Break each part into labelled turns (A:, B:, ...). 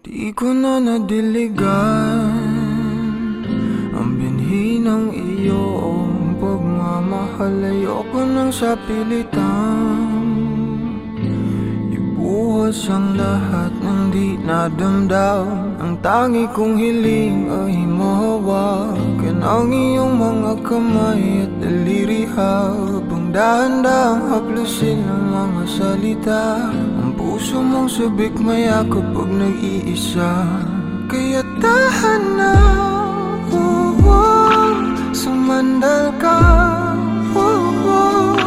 A: Di ko na nadiligan Ang binhi ng iyong pagmamahal. Ayoko nang sa pilitan. Ibuhos ang lahat ng di nadamdam Ang tangi kong hiling ay mahawakan Ang iyong mga kamay at daliri Habang dahan-dahang haplusin ang mga salita puso mong sabik mayakap pag nag-iisa. Kaya tahan na oh, oh, Sumandal ka oh, oh,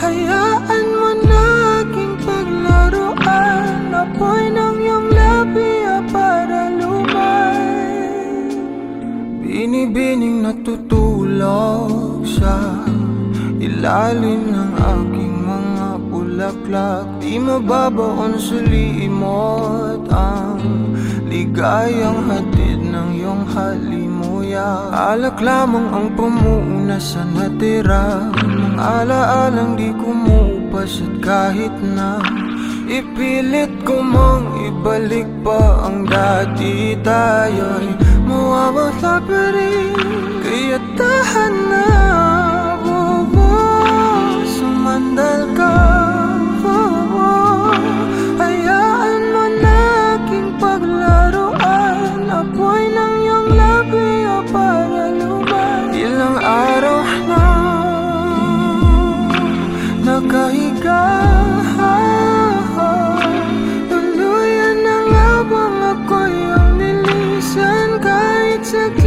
A: Hayaan mo na aking paglaruan. Apoy ng iyong labi para lumay. Binibining natutulog sa ilalim ng aking bulaklak Di mababaon sa limot ang ligayang hatid ng iyong halimuyak Alak lamang ang pamuuna sa natira Mga alaalang di kumupas at kahit na Ipilit ko mang ibalik pa ang dati tayo'y Kahit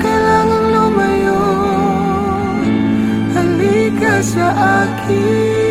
A: kailangang lumayo. Halika sa akin